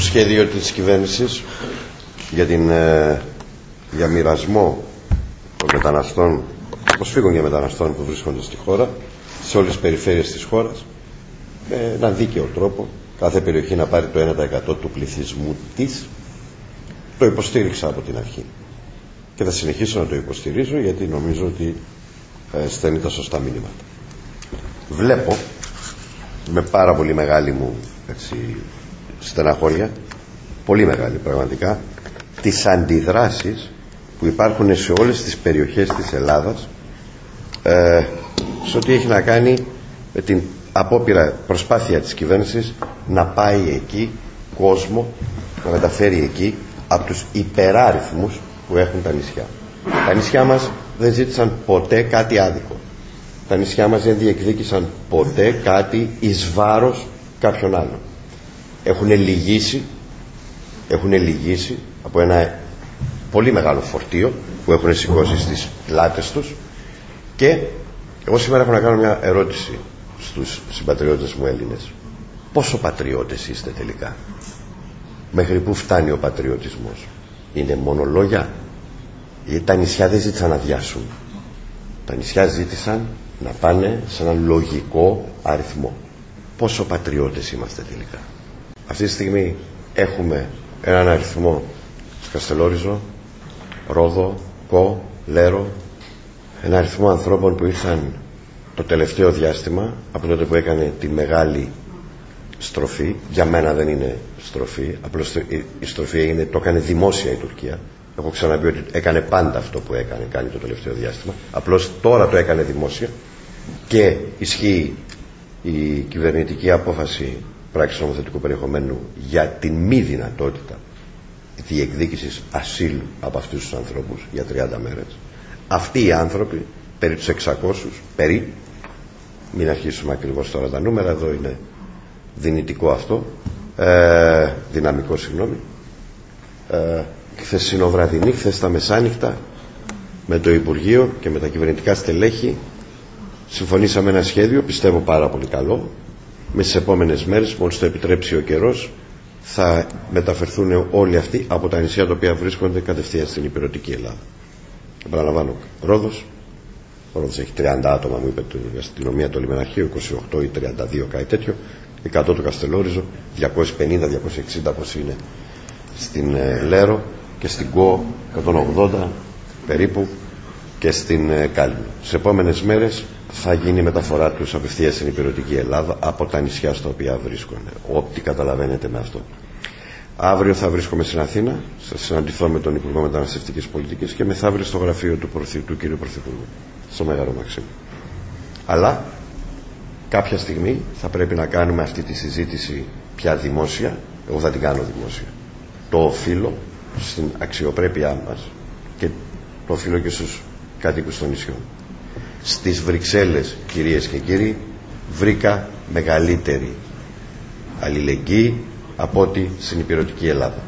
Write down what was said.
σχέδιο της κυβέρνησης για, την, ε, για μοιρασμό των μεταναστών, προσφύγων για μεταναστών που βρίσκονται στη χώρα, σε όλες τις περιφέρειες της χώρας, με έναν δίκαιο τρόπο, κάθε περιοχή να πάρει το 1% του πληθυσμού της, το υποστήριξα από την αρχή. Και θα συνεχίσω να το υποστηρίζω γιατί νομίζω ότι ε, στέλνει τα σωστά μήνυματα. Βλέπω με πάρα πολύ μεγάλη μου έτσι, στεναχώρια, πολύ μεγάλη πραγματικά, τις αντιδράσεις που υπάρχουν σε όλες τις περιοχές της Ελλάδας ε, σε ό,τι έχει να κάνει με την απόπειρα προσπάθεια της κυβέρνησης να πάει εκεί κόσμο να μεταφέρει εκεί από τους υπεράριθμους που έχουν τα νησιά. Τα νησιά μας δεν ζήτησαν ποτέ κάτι άδικο. Τα νησιά μας δεν διεκδίκησαν ποτέ κάτι εις βάρος κάποιον άλλον έχουν λυγίσει έχουν λυγίσει από ένα πολύ μεγάλο φορτίο που έχουν σηκώσει στις πλάτες τους. Και εγώ σήμερα έχω να κάνω μια ερώτηση στους συμπατριώτες μου Έλληνες. Πόσο πατριώτες είστε τελικά; Μέχρι που φτάνει ο πατριωτισμός; Είναι μόνο λόγια; Γιατί τα νησιά δεν ζήτησαν να διάσουν τα νησιά ζήτησαν να πάνε σε έναν λογικό αριθμό. Πόσο πατριώτες είμαστε τελικά; Αυτή τη στιγμή έχουμε έναν αριθμό Καστελόριζο, Ρόδο, Κο, Λέρο ένα αριθμό ανθρώπων που ήρθαν το τελευταίο διάστημα από τότε που έκανε τη μεγάλη στροφή. Για μένα δεν είναι στροφή απλώς η στροφή είναι, το έκανε δημόσια η Τουρκία. Έχω ξαναπεί ότι έκανε πάντα αυτό που έκανε κάνει το τελευταίο διάστημα. Απλώς τώρα το έκανε δημόσια. Και ισχύει η κυβερνητική απόφαση πράξη νομοθετικού περιεχομένου για την μη δυνατότητα διεκδίκησης ασύλου από αυτούς τους ανθρώπους για 30 μέρες. Αυτοί οι άνθρωποι περί τους 600 περί μην αρχίσουμε ακριβώς τώρα τα νούμερα εδώ είναι δυνητικό αυτό ε, δυναμικό συγγνώμη. Ε, χθεσινοβραδινή χθες τα μεσάνυχτα με το Υπουργείο και με τα κυβερνητικά στελέχη συμφωνήσαμε ένα σχέδιο πιστεύω πάρα πολύ καλό με τις επόμενες μέρες μόλις το επιτρέψει ο καιρός θα μεταφερθούν όλοι αυτοί από τα νησιά τα οποία βρίσκονται κατευθείαν στην υπηρετική Ελλάδα. Επαναλαμβάνω Ρόδος ο Ρόδος έχει 30 άτομα μου είπε η αστυνομία του Λιμεναρχείου 28 ή 32 κάτι τέτοιο 100 το Καστελόριζο 250-260 πως είναι στην ε, Λέρο και στην ΚΟ 180 περίπου και στην ε, Κάλυμνο. Στις επόμενες μέρες θα γίνει η μεταφορά τους απευθείας στην υπηρετική Ελλάδα από τα νησιά στα οποία βρίσκονται. Ό,τι καταλαβαίνετε με αυτό. Αύριο θα βρίσκομαι στην Αθήνα, θα συναντηθώ με τον Υπουργό Μεταναστευτικής Πολιτικής και μεθαύριο στο γραφείο του, του κ. Πρωθυπουργού, στο Μέγαρο Μαξίμου. Αλλά κάποια στιγμή θα πρέπει να κάνουμε αυτή τη συζήτηση πια δημόσια, εγώ θα την κάνω δημόσια. Το οφείλω στην αξιοπρέπειά μας και το οφείλω και στους κάτοικους των νησιών. Στις Βρυξέλλες, κυρίες και κύριοι, βρήκα μεγαλύτερη αλληλεγγύη από ό,τι στην υπηρετική Ελλάδα.